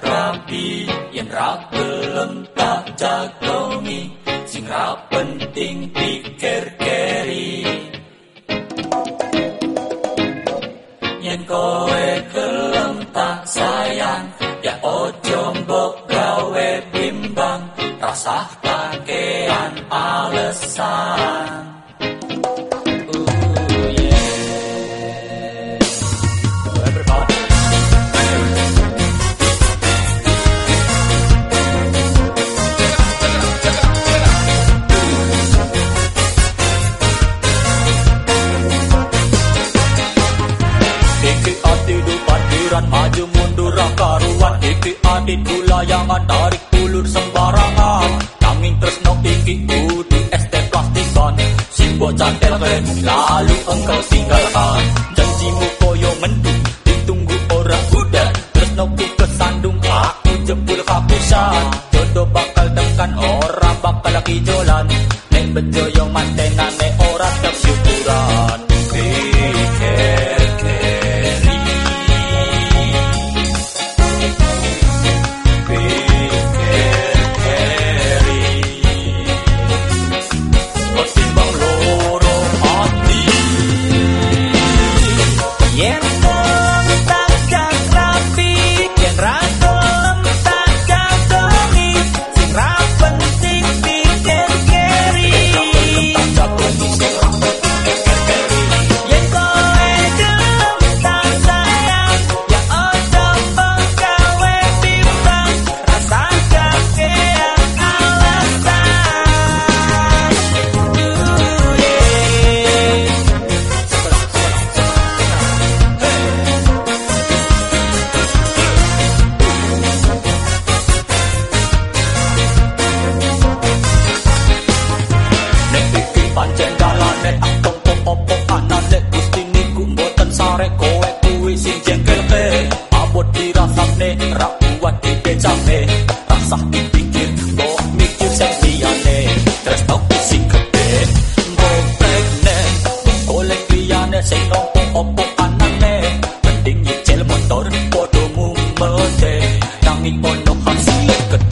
gelem tak jakrapi yen ra gelem tak jagongi sing ra penting pikir keri yen kowe gelem tak sayang ya ojo mbok gawe bimbang. Rasah kakean alesan parkiran maju mundur karuan. Iki ati du layangan tarik ulur sembarangan. Nanging tresno iki kudu ST plastikan Sing bocah telken lalu engkau tinggalkan Janjimu koyo mendung ditunggu orang udan Tresno ku kesandung aku jempul kapusan. Jodoh bakal tekan orang bakal kijolan Nek bejo langit po no, ang